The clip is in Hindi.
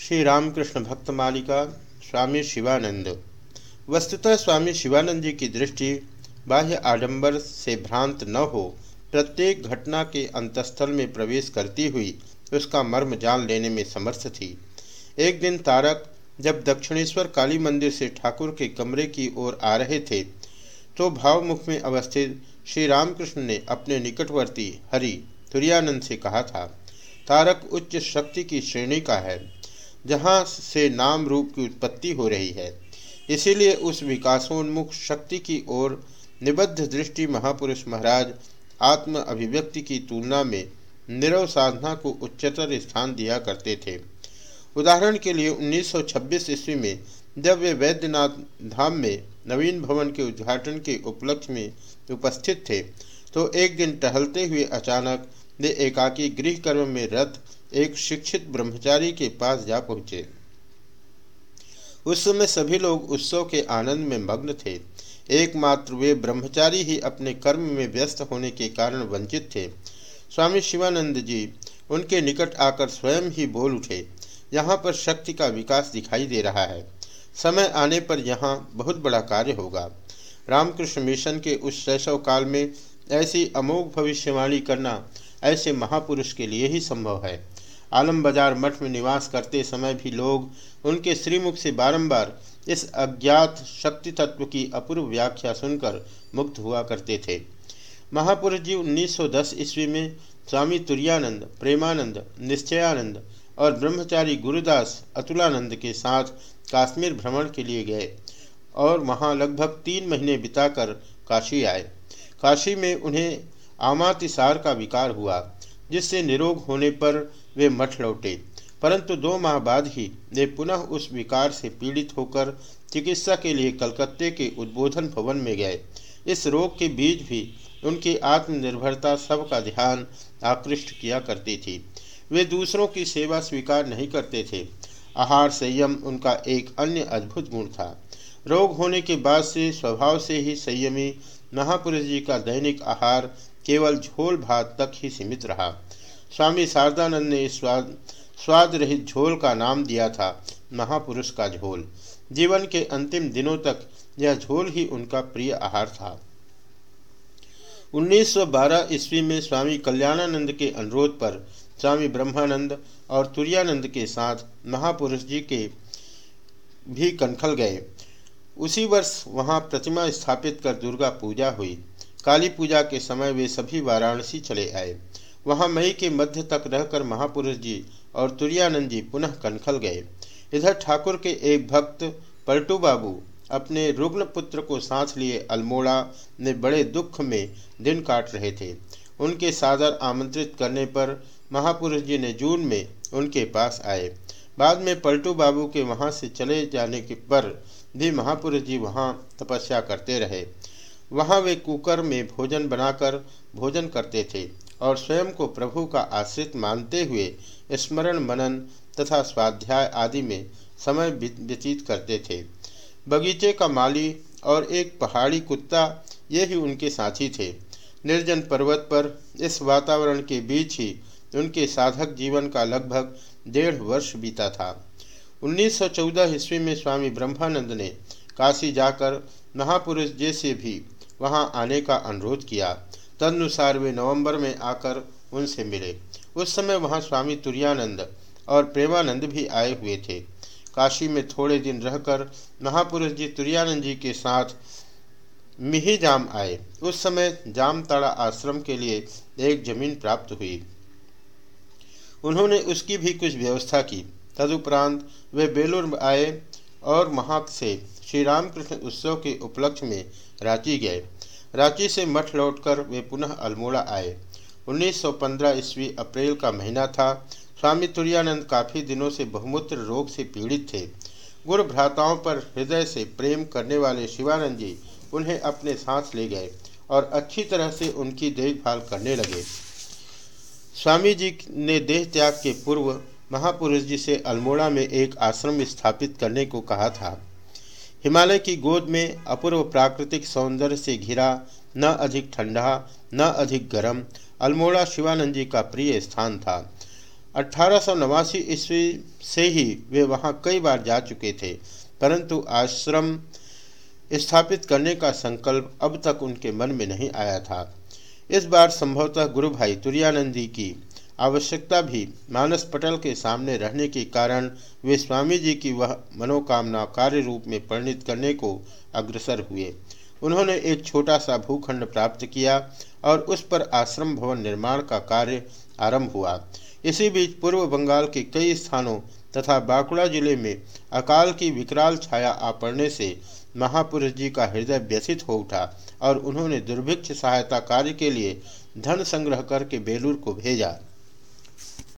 श्री रामकृष्ण भक्त मालिका स्वामी शिवानंद। वस्तुतः स्वामी शिवानंद जी की दृष्टि बाह्य आडंबर से भ्रांत न हो, प्रत्येक घटना के अंतस्थल में प्रवेश करती हुई उसका मर्म जान लेने में समर्थ थी। एक दिन तारक जब दक्षिणेश्वर काली मंदिर से ठाकुर के कमरे की ओर आ रहे थे तो भावमुख में अवस्थित श्री रामकृष्ण ने अपने निकटवर्ती हरि तुरानंद से कहा था, तारक उच्च शक्ति की श्रेणी का है। जहाँ से नाम रूप की उत्पत्ति हो रही है। इसीलिए उस विकासोन्मुख शक्ति की ओर निबद्ध दृष्टि महापुरुष महाराज आत्म अभिव्यक्ति की तुलना में निरव साधना को उच्चतर स्थान दिया करते थे। उदाहरण के लिए 1926 ईस्वी में जब वे वैद्यनाथ धाम में नवीन भवन के उद्घाटन के उपलक्ष्य में उपस्थित थे तो एक दिन टहलते हुए अचानक वे एकाकी गृह कर्म में रत एक शिक्षित ब्रह्मचारी के पास जा पहुँचे। उस समय सभी लोग उत्सव के आनंद में मग्न थे। एकमात्र वे ब्रह्मचारी ही अपने कर्म में व्यस्त होने के कारण वंचित थे। स्वामी शिवानंद जी उनके निकट आकर स्वयं ही बोल उठे, यहाँ पर शक्ति का विकास दिखाई दे रहा है। समय आने पर यहाँ बहुत बड़ा कार्य होगा। रामकृष्ण मिशन के उस शैशव काल में ऐसी अमोघ भविष्यवाणी करना ऐसे महापुरुष के लिए ही संभव है। आलम बाज़ार मठ में निवास करते समय भी लोग उनके श्रीमुख से बारंबार इस अज्ञात शक्ति तत्व की अपूर्व व्याख्या सुनकर मुक्त हुआ करते थे। महापुरुष जी 1910 ईस्वी में स्वामी तुरानंद, प्रेमानंद, निश्चयानंद और ब्रह्मचारी गुरुदास अतुलानंद के साथ काश्मीर भ्रमण के लिए गए और वहाँ लगभग तीन महीने बिताकर काशी आए। काशी में उन्हें आमातिसार का विकार हुआ। जिससे निरोग होने पर वे मठ लौटे। परंतु दो माह बाद ही वे पुनः उस विकार से पीड़ित होकर चिकित्सा के लिए कलकत्ते के उद्बोधन भवन में गए। इस रोग के बीच भी उनकी आत्मनिर्भरता सबका ध्यान आकृष्ट किया करती थी। वे दूसरों की सेवा स्वीकार नहीं करते थे। आहार संयम उनका एक अन्य अद्भुत गुण था। रोग होने के बाद से स्वभाव से ही संयमी महापुरुष जी का दैनिक आहार केवल झोल भात तक ही सीमित रहा। स्वामी शारदानंद ने स्वाद स्वाद रहित झोल का नाम दिया था, महापुरुष का झोल। जीवन के अंतिम दिनों तक यह झोल ही उनका प्रिय आहार था। 1912 ईस्वी में स्वामी कल्याणानंद के अनुरोध पर स्वामी ब्रह्मानंद और तुरानंद के साथ महापुरुष जी के भी कनखल गए। उसी वर्ष वहाँ प्रतिमा स्थापित कर दुर्गा पूजा हुई। काली पूजा के समय वे सभी वाराणसी चले आए। वहाँ मई के मध्य तक रहकर महापुरुष जी और तुरानंद जी पुनः कनखल गए। इधर ठाकुर के एक भक्त, पलटू बाबू, अपने रुग्ण पुत्र को साथ लिए अल्मोड़ा में बड़े दुख में दिन काट रहे थे। उनके सादर आमंत्रित करने पर महापुरुष जी ने जून में उनके पास आए। बाद में पलटू बाबू के वहाँ से चले जाने के पर भी महापुरुष जी वहाँ तपस्या करते रहे। वहाँ वे कुकर में भोजन बनाकर भोजन करते थे और स्वयं को प्रभु का आश्रित मानते हुए स्मरण, मनन तथा स्वाध्याय आदि में समय व्यतीत करते थे। बगीचे का माली और एक पहाड़ी कुत्ता ये ही उनके साथी थे। निर्जन पर्वत पर इस वातावरण के बीच ही उनके साधक जीवन का लगभग डेढ़ वर्ष बीता था। 1914 ईस्वी में स्वामी ब्रह्मानंद ने काशी जाकर महापुरुष जैसे भी वहाँ आने का अनुरोध किया। तदनुसार वे नवंबर में आकर उनसे मिले। उस समय वहाँ स्वामी तुरानंद और प्रेमानंद भी आए हुए थे। काशी में थोड़े दिन रहकर महापुरुष जी तुरानंद जी के साथ मिही जाम आए। उस समय जामताड़ा आश्रम के लिए एक ज़मीन प्राप्त हुई। उन्होंने उसकी भी कुछ व्यवस्था की। तदुपरांत वे बेलूर आए। और वहाँ से श्री रामकृष्ण उत्सव के उपलक्ष्य में रांची गए। रांची से मठ लौटकर वे पुनः अल्मोड़ा आए। 1915 ईस्वी अप्रैल का महीना था। स्वामी तुरानंद काफ़ी दिनों से बहुमूत्र रोग से पीड़ित थे। गुरु भ्राताओं पर हृदय से प्रेम करने वाले शिवानंद जी उन्हें अपने साथ ले गए और अच्छी तरह से उनकी देखभाल करने लगे। स्वामी जी ने देह त्याग के पूर्व महापुरुष जी से अल्मोड़ा में एक आश्रम स्थापित करने को कहा था। हिमालय की गोद में अपूर्व प्राकृतिक सौंदर्य से घिरा, न अधिक ठंडा, न अधिक गर्म, अल्मोड़ा शिवानंद जी का प्रिय स्थान था। अठारह सौ नवासी ईस्वी से ही वे वहाँ कई बार जा चुके थे, परंतु आश्रम स्थापित करने का संकल्प अब तक उनके मन में नहीं आया था। इस बार संभवतः गुरु भाई तुरानंदी की आवश्यकता भी मानस पटल के सामने रहने के कारण वे स्वामी जी की वह मनोकामना कार्य रूप में परिणित करने को अग्रसर हुए। उन्होंने एक छोटा सा भूखंड प्राप्त किया और उस पर आश्रम भवन निर्माण का कार्य आरंभ हुआ। इसी बीच पूर्व बंगाल के कई स्थानों तथा बांकुड़ा ज़िले में अकाल की विकराल छाया आ पड़ने से महापुरुष जी का हृदय व्यथित हो उठा और उन्होंने दुर्भिक्ष सहायता कार्य के लिए धन संग्रह करके बेलूर को भेजा।